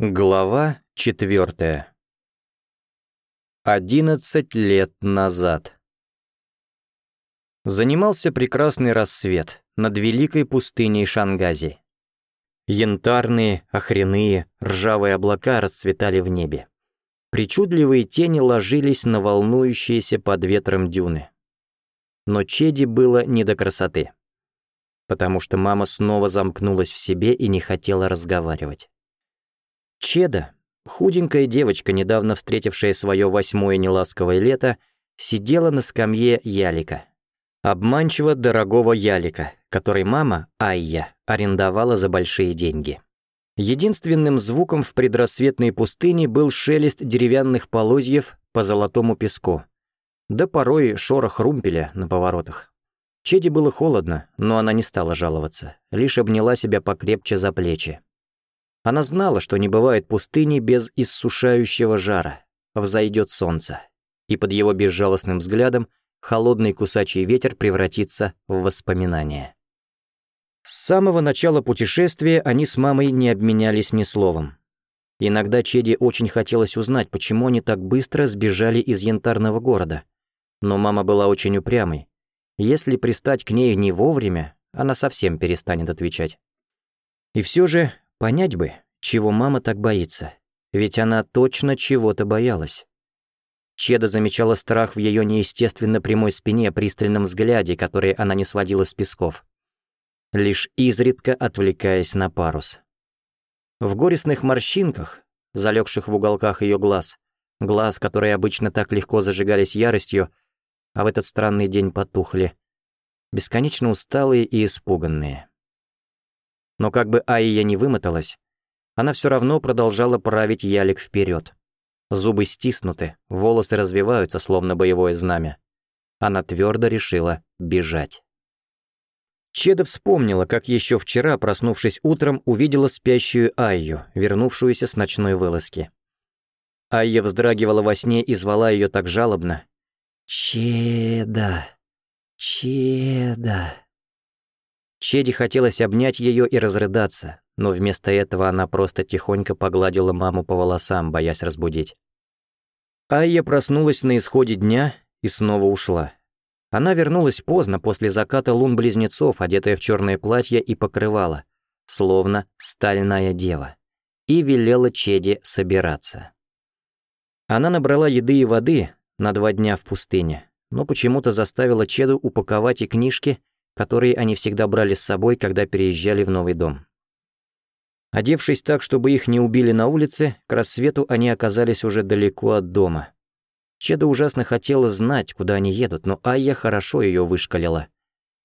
Глава 4. 11 лет назад. Занимался прекрасный рассвет над великой пустыней Шангази. Янтарные, охряные, ржавые облака расцветали в небе. Причудливые тени ложились на волнующиеся под ветром дюны. Но Чеди было не до красоты, потому что мама снова замкнулась в себе и не хотела разговаривать. Чеда, худенькая девочка, недавно встретившая свое восьмое неласковое лето, сидела на скамье ялика. Обманчиво дорогого ялика, который мама, Айя, арендовала за большие деньги. Единственным звуком в предрассветной пустыне был шелест деревянных полозьев по золотому песку. Да порой шорох румпеля на поворотах. Чеде было холодно, но она не стала жаловаться, лишь обняла себя покрепче за плечи. Она знала, что не бывает пустыни без иссушающего жара. Взойдет солнце. И под его безжалостным взглядом холодный кусачий ветер превратится в воспоминания. С самого начала путешествия они с мамой не обменялись ни словом. Иногда Чеди очень хотелось узнать, почему они так быстро сбежали из янтарного города. Но мама была очень упрямой. Если пристать к ней не вовремя, она совсем перестанет отвечать. И все же Понять бы, чего мама так боится. Ведь она точно чего-то боялась. Чеда замечала страх в ее неестественно прямой спине, пристальном взгляде, который она не сводила с песков. Лишь изредка отвлекаясь на парус. В горестных морщинках, залегших в уголках ее глаз, глаз, которые обычно так легко зажигались яростью, а в этот странный день потухли, бесконечно усталые и испуганные. Но как бы Айя не вымоталась, она все равно продолжала править ялик вперед. Зубы стиснуты, волосы развиваются, словно боевое знамя. Она твердо решила бежать. Чеда вспомнила, как еще вчера, проснувшись утром, увидела спящую Айю, вернувшуюся с ночной вылазки. Айя вздрагивала во сне и звала ее так жалобно. «Чеда! Чеда!» Чеди хотелось обнять ее и разрыдаться, но вместо этого она просто тихонько погладила маму по волосам, боясь разбудить. Айя проснулась на исходе дня и снова ушла. Она вернулась поздно после заката лун близнецов, одетая в черное платье и покрывало, словно стальная дева, и велела Чеди собираться. Она набрала еды и воды на два дня в пустыне, но почему-то заставила Чеду упаковать и книжки, которые они всегда брали с собой, когда переезжали в новый дом. Одевшись так, чтобы их не убили на улице, к рассвету они оказались уже далеко от дома. Чеда ужасно хотела знать, куда они едут, но Айя хорошо ее вышкалила.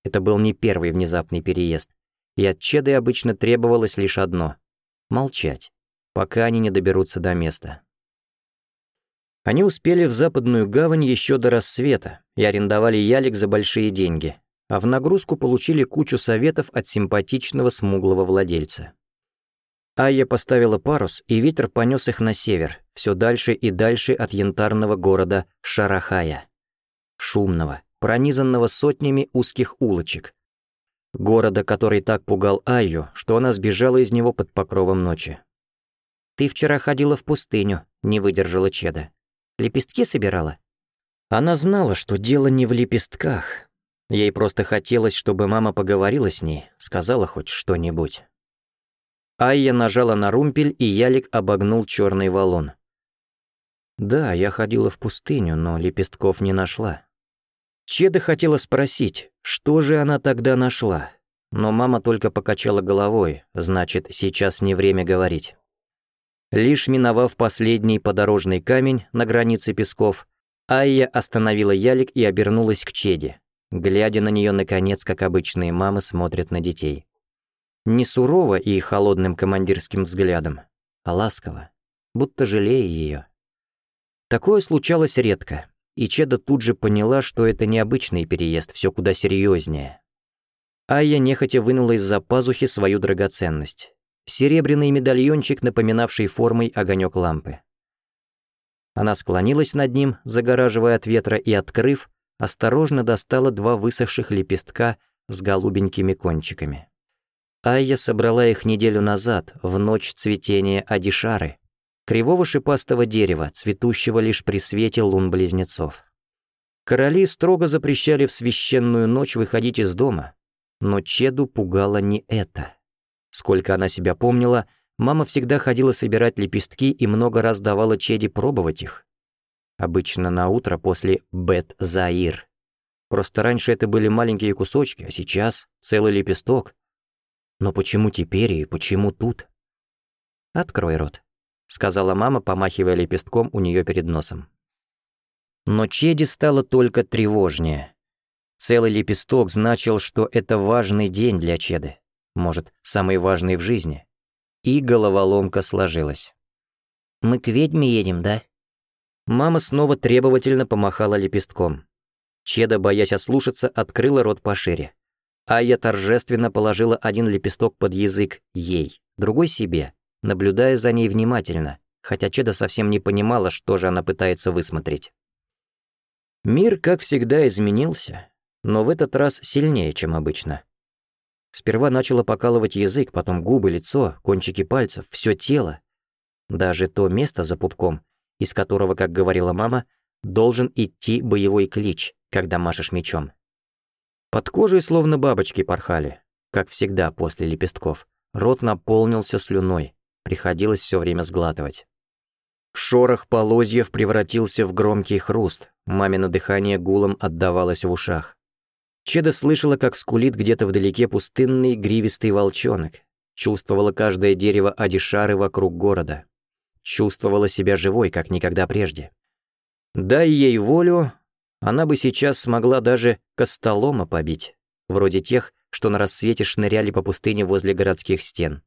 Это был не первый внезапный переезд, и от Чеды обычно требовалось лишь одно — молчать, пока они не доберутся до места. Они успели в западную гавань еще до рассвета и арендовали ялик за большие деньги, а в нагрузку получили кучу советов от симпатичного смуглого владельца. Айя поставила парус, и ветер понес их на север, все дальше и дальше от янтарного города Шарахая. Шумного, пронизанного сотнями узких улочек. Города, который так пугал Айю, что она сбежала из него под покровом ночи. «Ты вчера ходила в пустыню», — не выдержала Чеда. «Лепестки собирала?» Она знала, что дело не в лепестках, Ей просто хотелось, чтобы мама поговорила с ней, сказала хоть что-нибудь. Айя нажала на румпель, и ялик обогнул черный валун. «Да, я ходила в пустыню, но лепестков не нашла». Чеда хотела спросить, что же она тогда нашла, но мама только покачала головой, значит, сейчас не время говорить. Лишь миновав последний подорожный камень на границе песков, Айя остановила ялик и обернулась к Чеде глядя на нее, наконец, как обычные мамы смотрят на детей. Не сурово и холодным командирским взглядом, а ласково, будто жалея ее. Такое случалось редко, и Чеда тут же поняла, что это необычный переезд, все куда серьезнее. Айя нехотя вынула из-за пазухи свою драгоценность. Серебряный медальончик, напоминавший формой огонек лампы. Она склонилась над ним, загораживая от ветра и открыв, осторожно достала два высохших лепестка с голубенькими кончиками. Айя собрала их неделю назад, в ночь цветения Адишары, кривого шипастого дерева, цветущего лишь при свете лун близнецов. Короли строго запрещали в священную ночь выходить из дома, но Чеду пугало не это. Сколько она себя помнила, мама всегда ходила собирать лепестки и много раз давала Чеде пробовать их. Обычно на утро после бет-заир. Просто раньше это были маленькие кусочки, а сейчас целый лепесток. Но почему теперь и почему тут? «Открой рот», — сказала мама, помахивая лепестком у нее перед носом. Но Чеди стало только тревожнее. Целый лепесток значил, что это важный день для Чеды. Может, самый важный в жизни. И головоломка сложилась. «Мы к ведьме едем, да?» Мама снова требовательно помахала лепестком. Чеда, боясь ослушаться, открыла рот пошире. А я торжественно положила один лепесток под язык ей, другой себе, наблюдая за ней внимательно, хотя Чеда совсем не понимала, что же она пытается высмотреть. Мир, как всегда, изменился, но в этот раз сильнее, чем обычно. Сперва начала покалывать язык, потом губы, лицо, кончики пальцев, все тело. Даже то место за пупком, из которого, как говорила мама, должен идти боевой клич, когда машешь мечом. Под кожей словно бабочки порхали, как всегда после лепестков. Рот наполнился слюной, приходилось все время сглатывать. Шорох полозьев превратился в громкий хруст, мамино дыхание гулом отдавалось в ушах. Чеда слышала, как скулит где-то вдалеке пустынный гривистый волчонок, чувствовала каждое дерево Адишары вокруг города, чувствовала себя живой, как никогда прежде. Дай ей волю, она бы сейчас смогла даже костолома побить, вроде тех, что на рассвете шныряли по пустыне возле городских стен.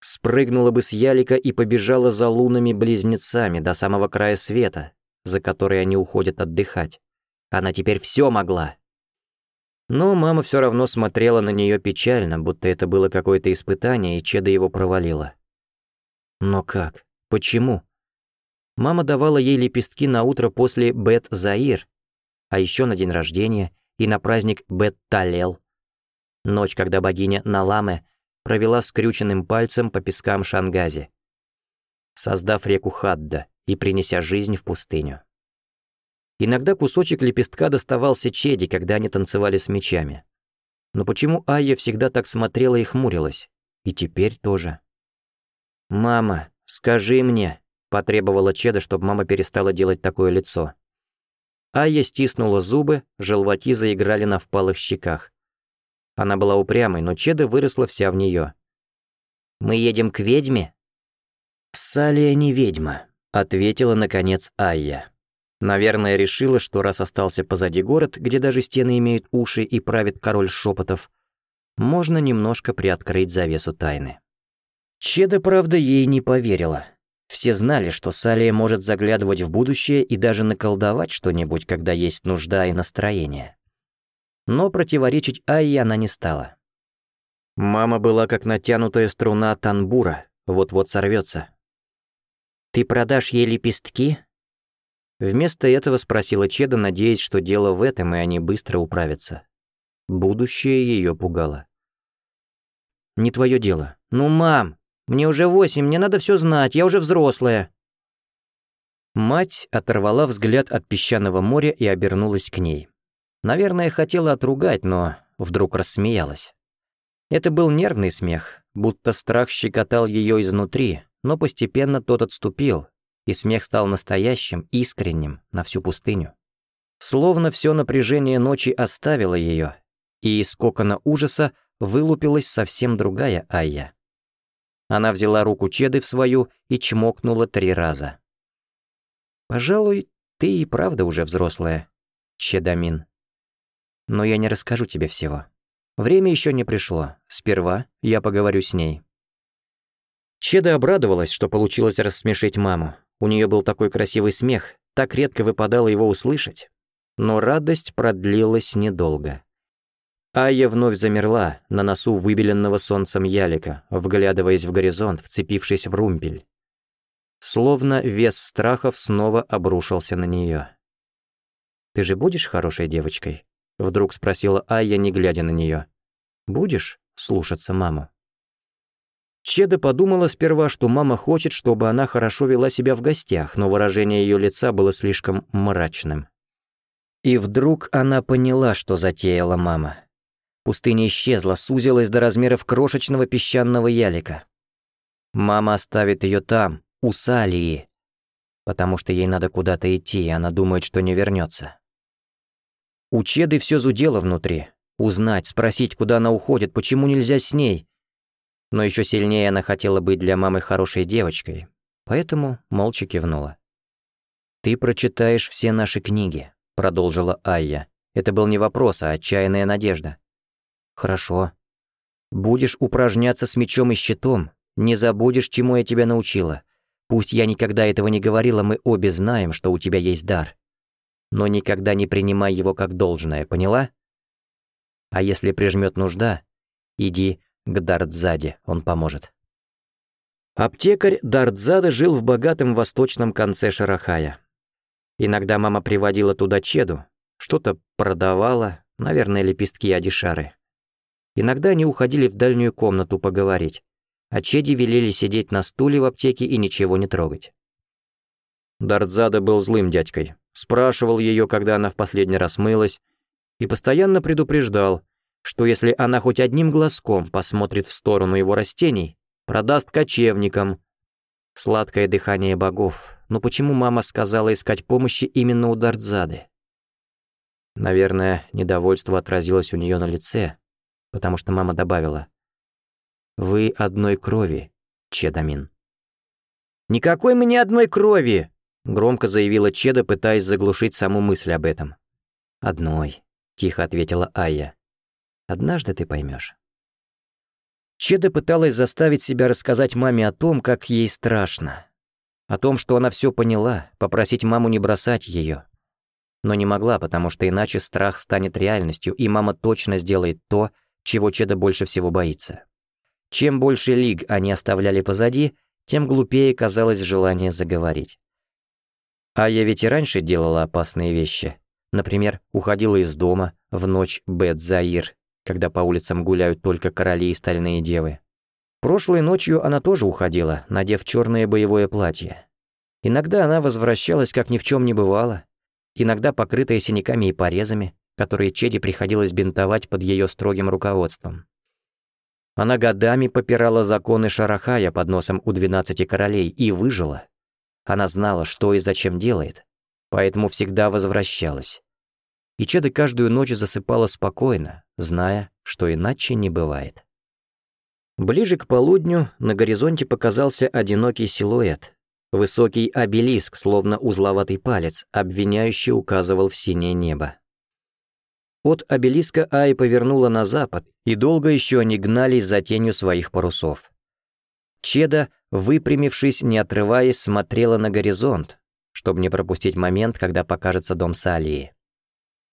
Спрыгнула бы с ялика и побежала за лунами-близнецами до самого края света, за который они уходят отдыхать. Она теперь все могла. Но мама все равно смотрела на нее печально, будто это было какое-то испытание, и Чеда его провалила. Но как? Почему? Мама давала ей лепестки на утро после Бет-Заир, а еще на день рождения и на праздник Бет-Талел. Ночь, когда богиня Наламе провела скрюченным пальцем по пескам Шангази, создав реку Хадда и принеся жизнь в пустыню. Иногда кусочек лепестка доставался Чеди, когда они танцевали с мечами. Но почему Айя всегда так смотрела и хмурилась? И теперь тоже. «Мама», «Скажи мне», — потребовала Чеда, чтобы мама перестала делать такое лицо. Айя стиснула зубы, желваки заиграли на впалых щеках. Она была упрямой, но Чеда выросла вся в нее. «Мы едем к ведьме?» «Салия не ведьма», — ответила, наконец, Айя. Наверное, решила, что раз остался позади город, где даже стены имеют уши и правит король шепотов, можно немножко приоткрыть завесу тайны. Чеда, правда, ей не поверила. Все знали, что Салия может заглядывать в будущее и даже наколдовать что-нибудь, когда есть нужда и настроение. Но противоречить Айе она не стала. Мама была как натянутая струна танбура, вот-вот сорвется. «Ты продашь ей лепестки?» Вместо этого спросила Чеда, надеясь, что дело в этом, и они быстро управятся. Будущее ее пугало. «Не твое дело. Ну, мам!» Мне уже восемь, мне надо все знать, я уже взрослая». Мать оторвала взгляд от песчаного моря и обернулась к ней. Наверное, хотела отругать, но вдруг рассмеялась. Это был нервный смех, будто страх щекотал ее изнутри, но постепенно тот отступил, и смех стал настоящим, искренним, на всю пустыню. Словно все напряжение ночи оставило ее, и из кокона ужаса вылупилась совсем другая Айя. Она взяла руку Чеды в свою и чмокнула три раза. «Пожалуй, ты и правда уже взрослая, Чедамин. Но я не расскажу тебе всего. Время еще не пришло. Сперва я поговорю с ней». Чеда обрадовалась, что получилось рассмешить маму. У нее был такой красивый смех, так редко выпадало его услышать. Но радость продлилась недолго. Айя вновь замерла на носу выбеленного солнцем ялика, вглядываясь в горизонт, вцепившись в румпель. Словно вес страхов снова обрушился на нее. «Ты же будешь хорошей девочкой?» — вдруг спросила Айя, не глядя на нее. «Будешь слушаться маму?» Чеда подумала сперва, что мама хочет, чтобы она хорошо вела себя в гостях, но выражение ее лица было слишком мрачным. И вдруг она поняла, что затеяла мама. Пустыня исчезла, сузилась до размеров крошечного песчаного ялика. Мама оставит ее там, у Салии, потому что ей надо куда-то идти, и она думает, что не вернется. У Чеды все зудело внутри. Узнать, спросить, куда она уходит, почему нельзя с ней. Но еще сильнее она хотела быть для мамы хорошей девочкой, поэтому молча кивнула. «Ты прочитаешь все наши книги», — продолжила Айя. Это был не вопрос, а отчаянная надежда. Хорошо. Будешь упражняться с мечом и щитом, не забудешь, чему я тебя научила. Пусть я никогда этого не говорила, мы обе знаем, что у тебя есть дар. Но никогда не принимай его как должное, поняла? А если прижмет нужда, иди к Дартзаде, он поможет. Аптекарь Дартзады жил в богатом восточном конце Шарахая. Иногда мама приводила туда чеду, что-то продавала, наверное, лепестки адишары. Иногда они уходили в дальнюю комнату поговорить, а Чеди велели сидеть на стуле в аптеке и ничего не трогать. Дартзада был злым дядькой, спрашивал ее, когда она в последний раз мылась, и постоянно предупреждал, что если она хоть одним глазком посмотрит в сторону его растений, продаст кочевникам. Сладкое дыхание богов, но почему мама сказала искать помощи именно у Дартзады? Наверное, недовольство отразилось у нее на лице, потому что мама добавила. «Вы одной крови, Чедамин». «Никакой мы не одной крови!» — громко заявила Чеда, пытаясь заглушить саму мысль об этом. «Одной», — тихо ответила Айя. «Однажды ты поймешь. Чеда пыталась заставить себя рассказать маме о том, как ей страшно. О том, что она все поняла, попросить маму не бросать ее. Но не могла, потому что иначе страх станет реальностью, и мама точно сделает то, чего Чеда больше всего боится. Чем больше лиг они оставляли позади, тем глупее казалось желание заговорить. А я ведь и раньше делала опасные вещи. Например, уходила из дома в ночь Бет-Заир, когда по улицам гуляют только короли и стальные девы. Прошлой ночью она тоже уходила, надев черное боевое платье. Иногда она возвращалась, как ни в чем не бывало, иногда покрытая синяками и порезами, которые Чеди приходилось бинтовать под ее строгим руководством. Она годами попирала законы Шарахая под носом у 12 королей и выжила. Она знала, что и зачем делает, поэтому всегда возвращалась. И Чеда каждую ночь засыпала спокойно, зная, что иначе не бывает. Ближе к полудню на горизонте показался одинокий силуэт. Высокий обелиск, словно узловатый палец, обвиняющий указывал в синее небо. От обелиска Ай повернула на запад, и долго еще они гнались за тенью своих парусов. Чеда, выпрямившись, не отрываясь, смотрела на горизонт, чтобы не пропустить момент, когда покажется дом Салии.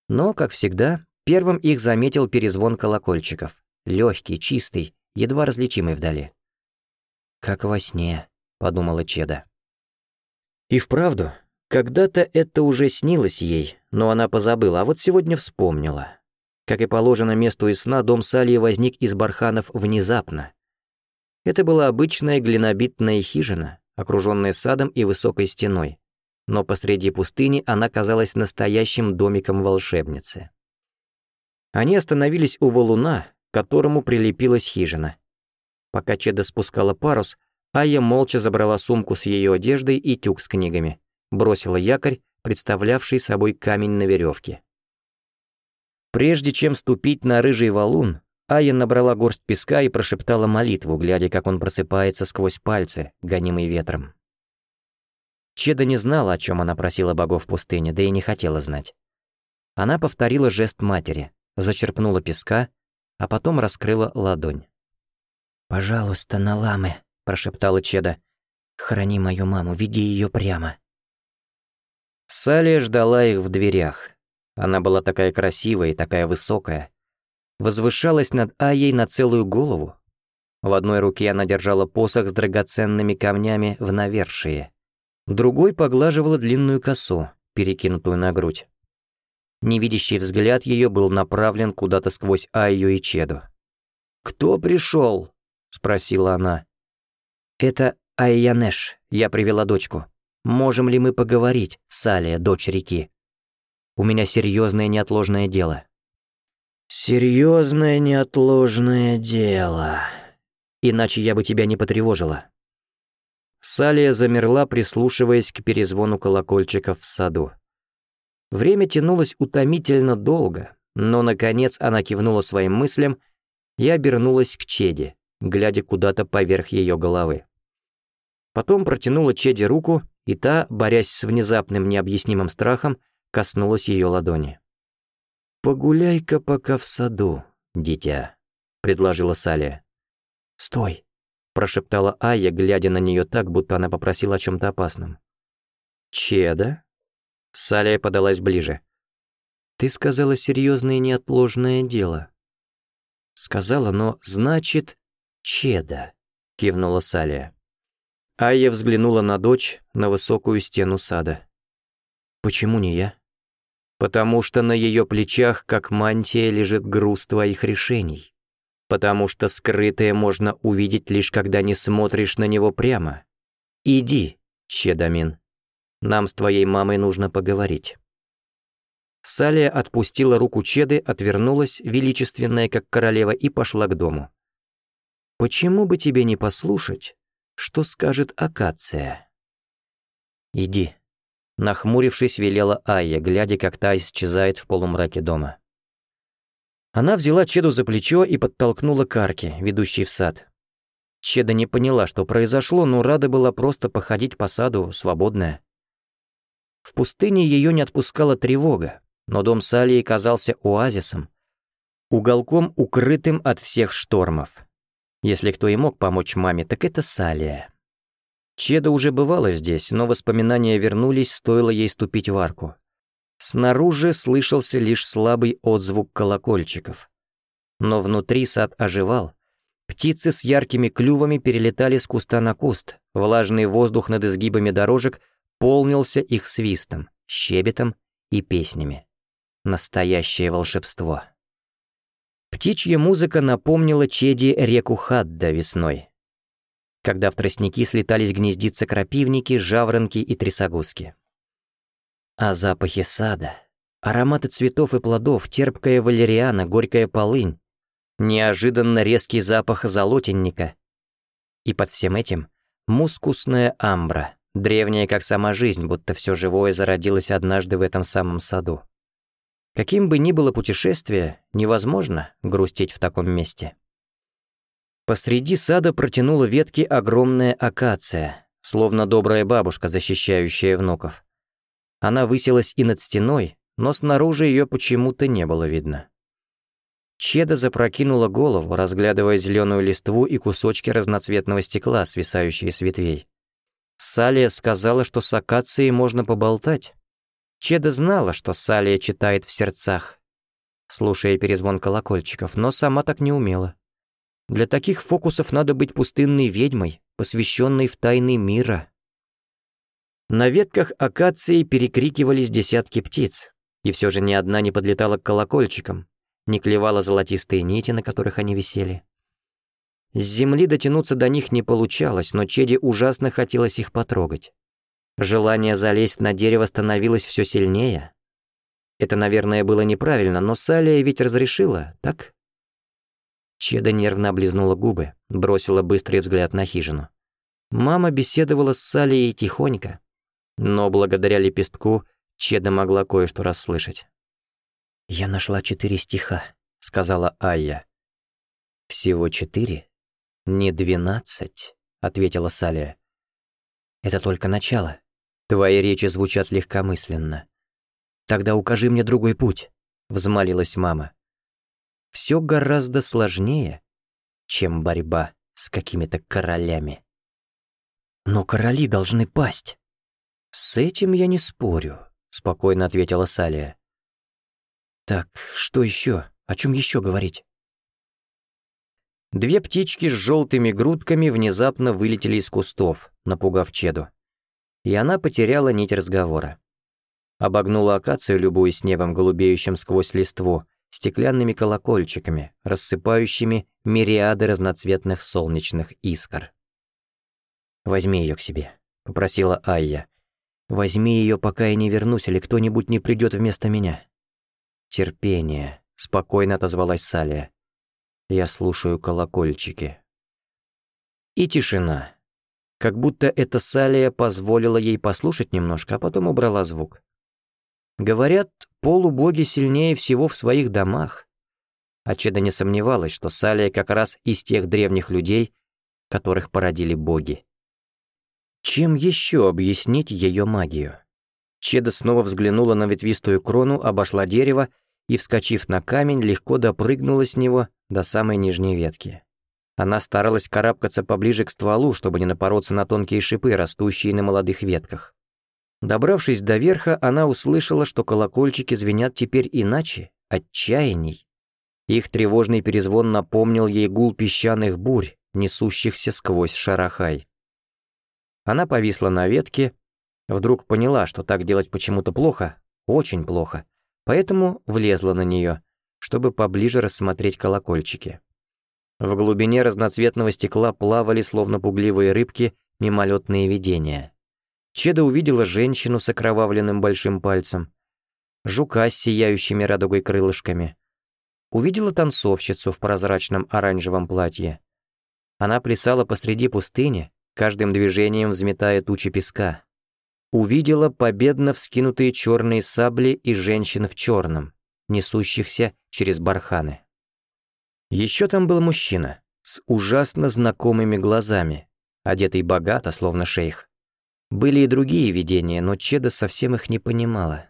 Но, как всегда, первым их заметил перезвон колокольчиков, легкий, чистый, едва различимый вдали. «Как во сне», — подумала Чеда. И вправду, когда-то это уже снилось ей, но она позабыла, а вот сегодня вспомнила. Как и положено месту из сна, дом Салии возник из барханов внезапно. Это была обычная глинобитная хижина, окруженная садом и высокой стеной. Но посреди пустыни она казалась настоящим домиком волшебницы. Они остановились у валуна, к которому прилепилась хижина. Пока Чеда спускала парус, Ая молча забрала сумку с ее одеждой и тюк с книгами бросила якорь, представлявший собой камень на веревке. Прежде чем ступить на рыжий валун, Ая набрала горсть песка и прошептала молитву, глядя, как он просыпается сквозь пальцы, гонимый ветром. Чеда не знала, о чем она просила богов пустыни, да и не хотела знать. Она повторила жест матери, зачерпнула песка, а потом раскрыла ладонь. «Пожалуйста, Наламы», — прошептала Чеда, — «храни мою маму, веди ее прямо». Салли ждала их в дверях. Она была такая красивая и такая высокая. Возвышалась над Айей на целую голову. В одной руке она держала посох с драгоценными камнями в навершие. Другой поглаживала длинную косу, перекинутую на грудь. Невидящий взгляд ее был направлен куда-то сквозь Айю и Чеду. «Кто пришел?» — спросила она. «Это Айянеш, я привела дочку», Можем ли мы поговорить, Салия, дочь реки? У меня серьезное неотложное дело. Серьезное неотложное дело. Иначе я бы тебя не потревожила. Салия замерла, прислушиваясь к перезвону колокольчиков в саду. Время тянулось утомительно долго, но, наконец, она кивнула своим мыслям и обернулась к Чеде, глядя куда-то поверх ее головы. Потом протянула Чеде руку, и та, борясь с внезапным необъяснимым страхом, коснулась ее ладони. «Погуляй-ка пока в саду, дитя», — предложила Салия. «Стой», — прошептала Айя, глядя на нее так, будто она попросила о чем-то опасном. «Чеда?» Салия подалась ближе. «Ты сказала серьезное и неотложное дело». «Сказала, но значит, чеда», — кивнула Салия. Айя взглянула на дочь, на высокую стену сада. «Почему не я?» «Потому что на ее плечах, как мантия, лежит груз твоих решений. Потому что скрытое можно увидеть, лишь когда не смотришь на него прямо. Иди, Щедамин. Нам с твоей мамой нужно поговорить». Салия отпустила руку Чеды, отвернулась, величественная как королева, и пошла к дому. «Почему бы тебе не послушать?» что скажет акация. «Иди», — нахмурившись, велела Айя, глядя, как та исчезает в полумраке дома. Она взяла Чеду за плечо и подтолкнула карки, арке, ведущей в сад. Чеда не поняла, что произошло, но рада была просто походить по саду, свободная. В пустыне ее не отпускала тревога, но дом Салии казался оазисом, уголком, укрытым от всех штормов. Если кто и мог помочь маме, так это Салия. Чеда уже бывала здесь, но воспоминания вернулись, стоило ей ступить в арку. Снаружи слышался лишь слабый отзвук колокольчиков. Но внутри сад оживал. Птицы с яркими клювами перелетали с куста на куст, влажный воздух над изгибами дорожек полнился их свистом, щебетом и песнями. Настоящее волшебство. Птичья музыка напомнила Чеди реку Хадда весной, когда в тростники слетались гнездиться крапивники, жаворонки и трясогузки. А запахи сада, ароматы цветов и плодов, терпкая валериана, горькая полынь, неожиданно резкий запах золотенника. И под всем этим мускусная амбра, древняя как сама жизнь, будто все живое зародилось однажды в этом самом саду. Каким бы ни было путешествие, невозможно грустить в таком месте. Посреди сада протянула ветки огромная акация, словно добрая бабушка, защищающая внуков. Она высилась и над стеной, но снаружи ее почему-то не было видно. Чеда запрокинула голову, разглядывая зеленую листву и кусочки разноцветного стекла, свисающие с ветвей. Салия сказала, что с акацией можно поболтать, Чеда знала, что Салия читает в сердцах, слушая перезвон колокольчиков, но сама так не умела. Для таких фокусов надо быть пустынной ведьмой, посвященной в тайны мира. На ветках акации перекрикивались десятки птиц, и все же ни одна не подлетала к колокольчикам, не клевала золотистые нити, на которых они висели. С земли дотянуться до них не получалось, но Чеде ужасно хотелось их потрогать. Желание залезть на дерево становилось все сильнее. Это, наверное, было неправильно, но Салия ведь разрешила, так? Чеда нервно облизнула губы, бросила быстрый взгляд на хижину. Мама беседовала с Салией тихонько, но благодаря лепестку Чеда могла кое-что расслышать. «Я нашла четыре стиха», — сказала Айя. «Всего четыре? Не двенадцать?» — ответила Салия. «Это только начало. Твои речи звучат легкомысленно. Тогда укажи мне другой путь, взмолилась мама. Все гораздо сложнее, чем борьба с какими-то королями. Но короли должны пасть. С этим я не спорю, спокойно ответила Салия. Так, что еще? О чем еще говорить? Две птички с желтыми грудками внезапно вылетели из кустов, напугав Чеду и она потеряла нить разговора. Обогнула акацию, любуясь небом, голубеющим сквозь листву, стеклянными колокольчиками, рассыпающими мириады разноцветных солнечных искр. «Возьми ее к себе», — попросила Айя. «Возьми ее, пока я не вернусь, или кто-нибудь не придет вместо меня». «Терпение», — спокойно отозвалась Салия. «Я слушаю колокольчики». И тишина как будто эта Салия позволила ей послушать немножко, а потом убрала звук. Говорят, полубоги сильнее всего в своих домах. А Чеда не сомневалась, что Салия как раз из тех древних людей, которых породили боги. Чем еще объяснить ее магию? Чеда снова взглянула на ветвистую крону, обошла дерево и, вскочив на камень, легко допрыгнула с него до самой нижней ветки. Она старалась карабкаться поближе к стволу, чтобы не напороться на тонкие шипы, растущие на молодых ветках. Добравшись до верха, она услышала, что колокольчики звенят теперь иначе, отчаяний. Их тревожный перезвон напомнил ей гул песчаных бурь, несущихся сквозь шарахай. Она повисла на ветке, вдруг поняла, что так делать почему-то плохо, очень плохо, поэтому влезла на нее, чтобы поближе рассмотреть колокольчики. В глубине разноцветного стекла плавали, словно пугливые рыбки, мимолетные видения. Чеда увидела женщину с окровавленным большим пальцем, жука с сияющими радугой крылышками. Увидела танцовщицу в прозрачном оранжевом платье. Она плясала посреди пустыни, каждым движением взметая тучи песка. Увидела победно вскинутые черные сабли и женщин в черном, несущихся через барханы. Еще там был мужчина с ужасно знакомыми глазами, одетый богато, словно шейх. Были и другие видения, но Чеда совсем их не понимала.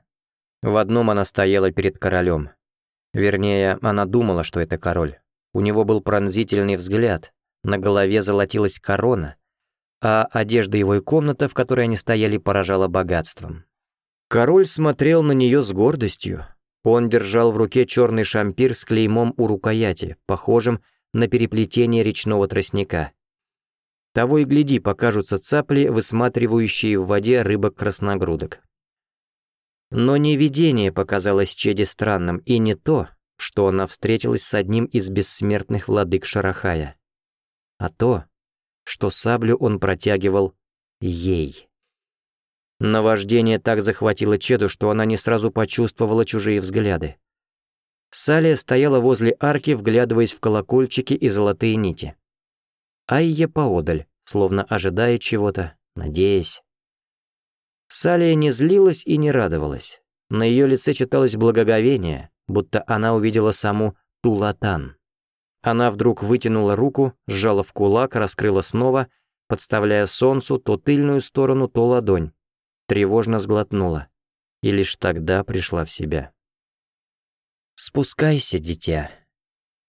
В одном она стояла перед королем. Вернее, она думала, что это король. У него был пронзительный взгляд, на голове золотилась корона, а одежда его и комната, в которой они стояли, поражала богатством. Король смотрел на нее с гордостью, он держал в руке черный шампир с клеймом у рукояти, похожим на переплетение речного тростника. Того и гляди, покажутся цапли, высматривающие в воде рыбок-красногрудок. Но не видение показалось Чеди странным, и не то, что она встретилась с одним из бессмертных владык Шарахая, а то, что саблю он протягивал ей. Наваждение так захватило Чеду, что она не сразу почувствовала чужие взгляды. Салия стояла возле арки, вглядываясь в колокольчики и золотые нити. Айя поодаль, словно ожидая чего-то, надеясь. Салия не злилась и не радовалась. На ее лице читалось благоговение, будто она увидела саму Тулатан. Она вдруг вытянула руку, сжала в кулак, раскрыла снова, подставляя солнцу то тыльную сторону, то ладонь тревожно сглотнула и лишь тогда пришла в себя. «Спускайся, дитя!»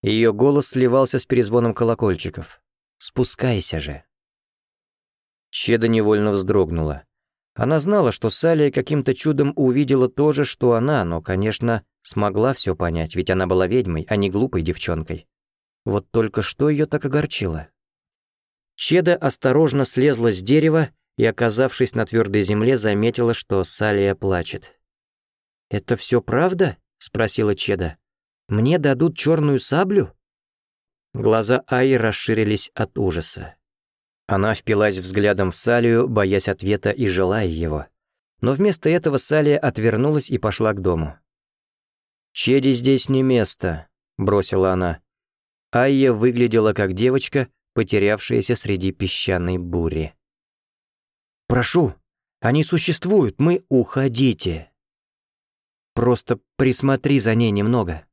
Ее голос сливался с перезвоном колокольчиков. «Спускайся же!» Чеда невольно вздрогнула. Она знала, что Салия каким-то чудом увидела то же, что она, но, конечно, смогла все понять, ведь она была ведьмой, а не глупой девчонкой. Вот только что ее так огорчило. Чеда осторожно слезла с дерева и, оказавшись на твердой земле, заметила, что Салия плачет. «Это все правда?» — спросила Чеда. «Мне дадут черную саблю?» Глаза Аи расширились от ужаса. Она впилась взглядом в Салию, боясь ответа и желая его. Но вместо этого Салия отвернулась и пошла к дому. Чеди здесь не место», — бросила она. Айя выглядела как девочка, потерявшаяся среди песчаной бури. Прошу, они существуют, мы уходите. Просто присмотри за ней немного.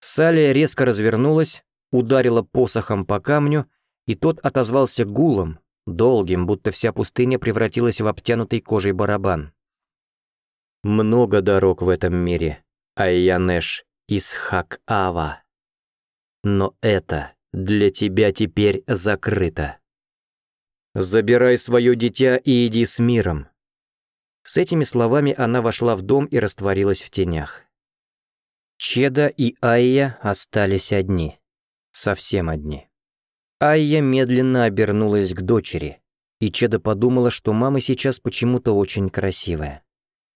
Салия резко развернулась, ударила посохом по камню, и тот отозвался гулом, долгим, будто вся пустыня превратилась в обтянутый кожей барабан. Много дорог в этом мире, Айянеш Исхак-Ава. Но это для тебя теперь закрыто. «Забирай свое дитя и иди с миром». С этими словами она вошла в дом и растворилась в тенях. Чеда и Айя остались одни. Совсем одни. Айя медленно обернулась к дочери, и Чеда подумала, что мама сейчас почему-то очень красивая.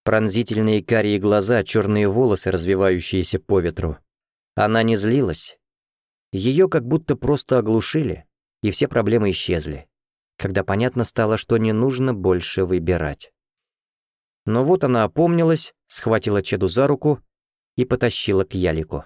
Пронзительные карие глаза, черные волосы, развивающиеся по ветру. Она не злилась. Ее как будто просто оглушили, и все проблемы исчезли когда понятно стало, что не нужно больше выбирать. Но вот она опомнилась, схватила Чеду за руку и потащила к Ялику.